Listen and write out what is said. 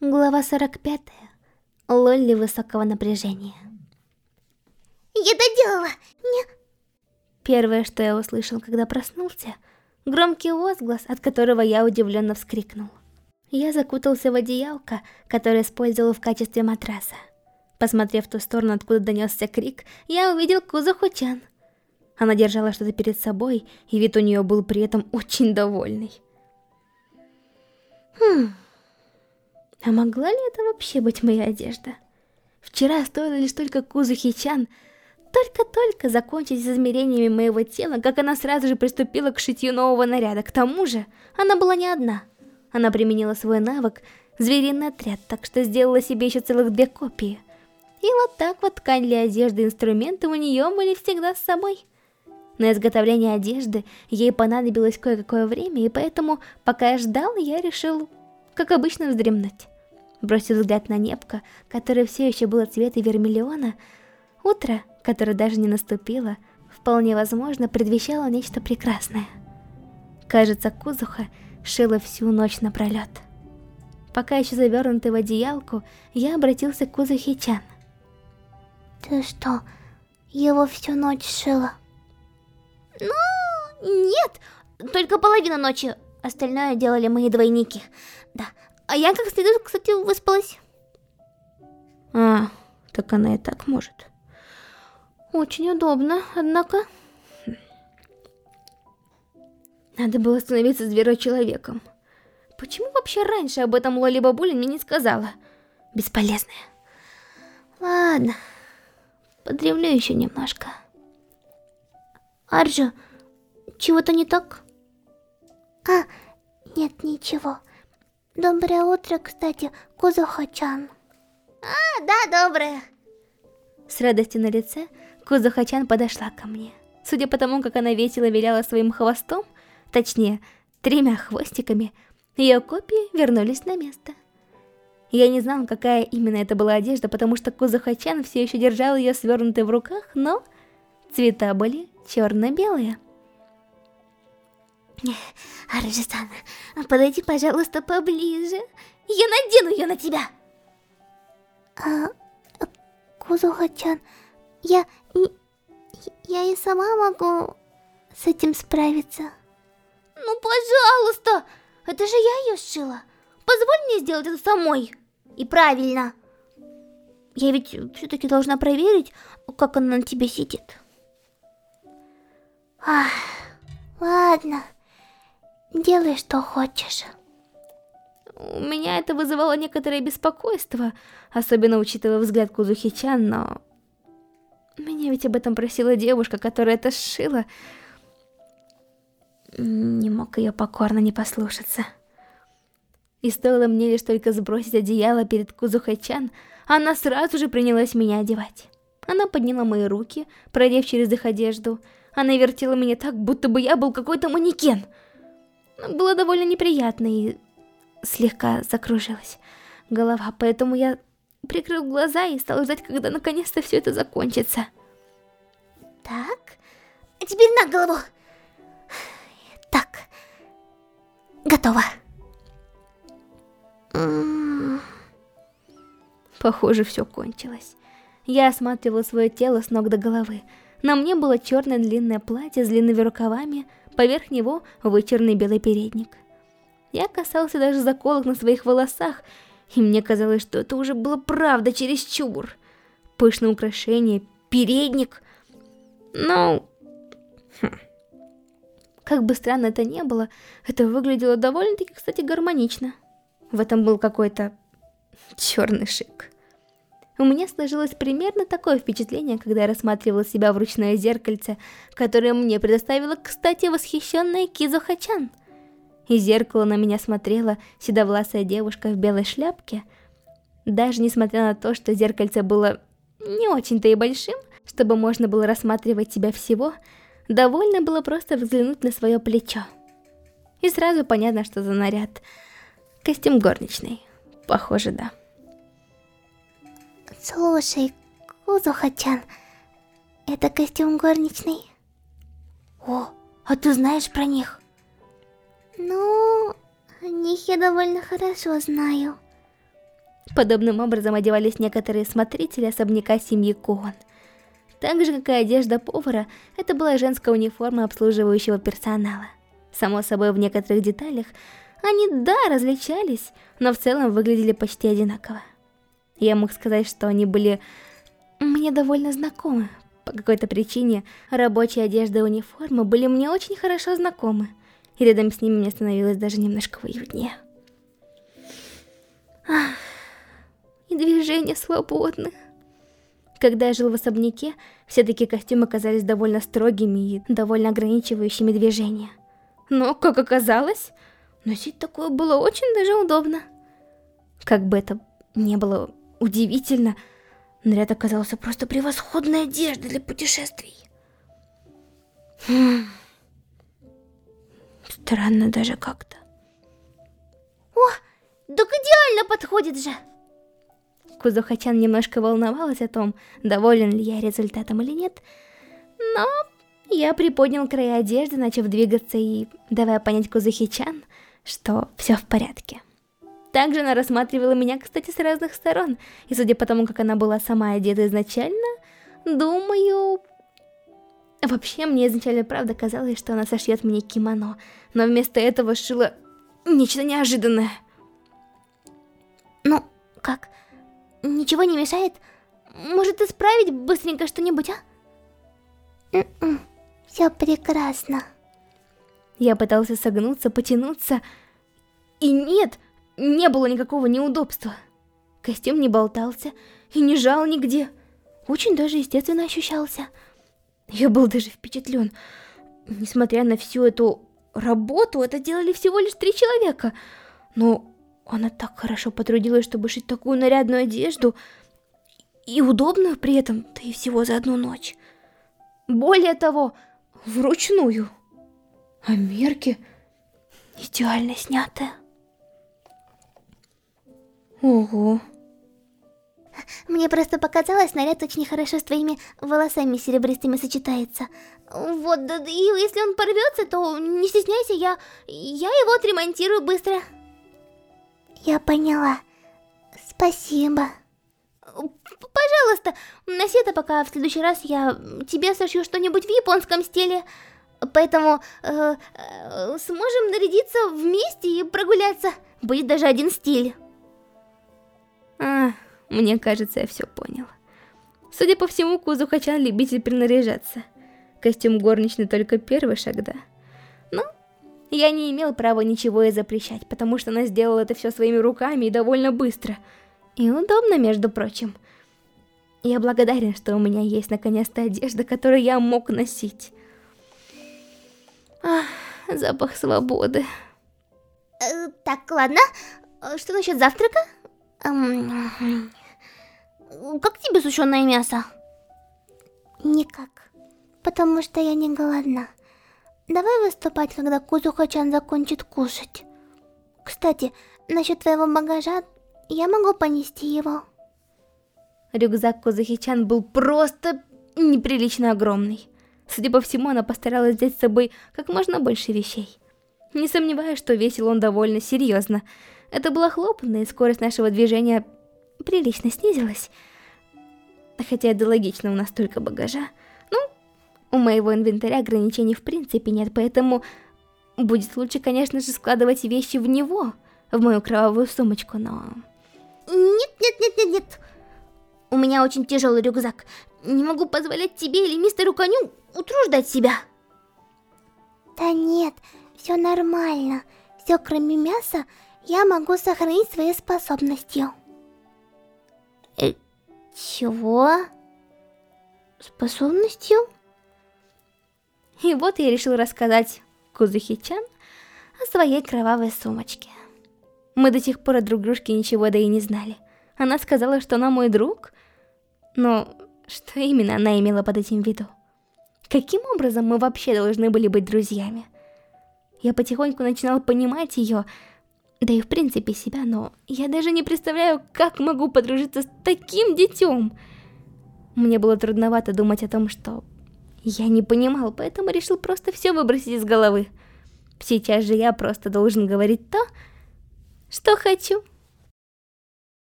Глава 45. Лолли высокого напряжения. Я доделала! Не... Первое, что я услышал, когда проснулся, громкий возглас, от которого я удивленно вскрикнул. Я закутался в одеялко, которое использовал в качестве матраса. Посмотрев в ту сторону, откуда донесся крик, я увидел Кузаху-чан. Она держала что-то перед собой, и вид у нее был при этом очень довольный. Хм... А могла ли это вообще быть моя одежда? Вчера стоило лишь только Кузухи-чан только-только закончить с измерениями моего тела, как она сразу же приступила к шитью нового наряда. К тому же, она была не одна. Она применила свой навык «Звериный отряд», так что сделала себе еще целых две копии. И вот так вот ткань для одежды и инструменты у нее были всегда с собой. На изготовление одежды ей понадобилось кое-какое время, и поэтому, пока я ждал, я решил, как обычно, вздремнуть. Бросив взгляд на небко, которое все еще было цвета вермиллиона, утро, которое даже не наступило, вполне возможно предвещало нечто прекрасное. Кажется, Кузуха шила всю ночь напролет. Пока еще завернутый в одеялку, я обратился к Кузухи-чан. Ты что, его всю ночь шила? Ну, нет, только половина ночи. Остальное делали мои двойники. Да, а я как следует, кстати, выспалась. А, так она и так может. Очень удобно, однако... Надо было становиться зверочеловеком. Почему вообще раньше об этом Лоли Бабуля мне не сказала? Бесполезная. Ладно, подремлю еще немножко. Арджу, чего-то не так? А, нет, ничего. Доброе утро, кстати, Кузухачан. А, да, доброе. С радостью на лице Кузухачан подошла ко мне. Судя по тому, как она весело виляла своим хвостом, точнее, тремя хвостиками, ее копии вернулись на место. Я не знал, какая именно это была одежда, потому что Кузухачан все еще держал ее свернутой в руках, но цвета были черно-белые. Арджисан, подойди, пожалуйста, поближе. Я надену ее на тебя. А, Кузуха-чан, я... Я и сама могу с этим справиться. Ну, пожалуйста! Это же я ее сшила. Позволь мне сделать это самой. И правильно. Я ведь все-таки должна проверить, как она на тебе сидит. Ах, ладно. Делай, что хочешь. У меня это вызывало некоторое беспокойство, особенно учитывая взгляд Кузухи-чан, но... Меня ведь об этом просила девушка, которая это сшила. Не мог ее покорно не послушаться. И стоило мне лишь только сбросить одеяло перед Кузухай-чан, она сразу же принялась меня одевать. Она подняла мои руки, продев через их одежду. Она вертела меня так, будто бы я был какой-то манекен. Было довольно неприятно и слегка закружилась голова, поэтому я прикрыл глаза и стал ждать, когда наконец-то все это закончится. Так, а теперь на голову. Так, готово. Похоже, все кончилось. Я осматривала свое тело с ног до головы. На мне было черное длинное платье с длинными рукавами, поверх него вычерный белый передник. Я касался даже заколок на своих волосах, и мне казалось, что это уже было правда чересчур. Пышное украшение, передник. Но... Хм. Как бы странно это ни было, это выглядело довольно-таки, кстати, гармонично. В этом был какой-то черный шик. У меня сложилось примерно такое впечатление, когда я рассматривала себя в ручное зеркальце, которое мне предоставила, кстати, восхищенная Кизу Хачан. Из зеркала на меня смотрела седовласая девушка в белой шляпке. Даже несмотря на то, что зеркальце было не очень-то и большим, чтобы можно было рассматривать себя всего, довольно было просто взглянуть на свое плечо. И сразу понятно, что за наряд. Костюм горничный. Похоже, да. Слушай, Кузуха-чан, это костюм горничный? О, а ты знаешь про них? Ну, о них я довольно хорошо знаю. Подобным образом одевались некоторые смотрители особняка семьи Куон. Так же, как и одежда повара, это была женская униформа обслуживающего персонала. Само собой, в некоторых деталях они, да, различались, но в целом выглядели почти одинаково. Я мог сказать, что они были мне довольно знакомы. По какой-то причине рабочая одежда и униформа были мне очень хорошо знакомы, и рядом с ними мне становилось даже немножко уютнее. Ах, и движения свободны. Когда я жил в особняке, все такие костюмы казались довольно строгими и довольно ограничивающими движения. Но, как оказалось, носить такое было очень даже удобно. Как бы это не было удивительно, наряд оказался просто превосходной одеждой для путешествий. Хм. Странно даже как-то. О, так идеально подходит же! Кузухачан немножко волновалась о том, доволен ли я результатом или нет, но я приподнял края одежды, начав двигаться и давая понять Кузухичан, что все в порядке. Также она рассматривала меня, кстати, с разных сторон, и судя по тому, как она была сама одета изначально, думаю... Вообще, мне изначально правда казалось, что она сошьет мне кимоно, но вместо этого шила нечто неожиданное. Ну, как? Ничего не мешает? Может исправить быстренько что-нибудь, а? М-м, Все прекрасно. Я пытался согнуться, потянуться, и нет, не было никакого неудобства. Костюм не болтался и не жал нигде. Очень даже естественно ощущался. Я был даже впечатлен. Несмотря на всю эту работу, это делали всего лишь три человека. Но она так хорошо потрудилась, чтобы шить такую нарядную одежду и удобную при этом, да и всего за одну ночь. Более того, вручную. А мерки идеально снятые. Ого. Мне просто показалось, наряд очень хорошо с твоими волосами серебристыми сочетается. Вот, и если он порвется, то не стесняйся, я, я его отремонтирую быстро. Я поняла. Спасибо. Пожалуйста, носи это пока в следующий раз я тебе сошью что-нибудь в японском стиле. Поэтому э, э, сможем нарядиться вместе и прогуляться. Будет даже один стиль. А, мне кажется, я все понял. Судя по всему, Кузухачан любитель принаряжаться. Костюм горничный только первый шаг, да? Ну, я не имел права ничего ей запрещать, потому что она сделала это все своими руками и довольно быстро. И удобно, между прочим. Я благодарен, что у меня есть наконец-то одежда, которую я мог носить. Ах, запах свободы. Э, так, ладно. Что насчет завтрака? Эм... Как тебе сушеное мясо? Никак. Потому что я не голодна. Давай выступать, когда Кузуха-чан закончит кушать. Кстати, насчет твоего багажа, я могу понести его. Рюкзак Кузухи-чан был просто неприлично огромный. Судя по всему, она постаралась взять с собой как можно больше вещей. Не сомневаюсь, что весил он довольно серьезно. Это было хлопотно, и скорость нашего движения прилично снизилась. Хотя это логично, у нас только багажа. У моего инвентаря ограничений в принципе нет, поэтому будет лучше, конечно же, складывать вещи в него, в мою кровавую сумочку, но... Нет, нет, нет, нет, нет. У меня очень тяжелый рюкзак. Не могу позволять тебе или мистеру коню утруждать себя. Да нет, все нормально. Все кроме мяса я могу сохранить свои способности. Э, чего? Способностью? И вот я решил рассказать Кузухи-чан о своей кровавой сумочке. Мы до сих пор от друг дружки ничего да и не знали. Она сказала, что она мой друг, но что именно она имела под этим в виду? Каким образом мы вообще должны были быть друзьями? Я потихоньку начинал понимать ее, да и в принципе себя, но я даже не представляю, как могу подружиться с таким детем. Мне было трудновато думать о том, что я не понимал, поэтому решил просто все выбросить из головы. Сейчас же я просто должен говорить то, что хочу.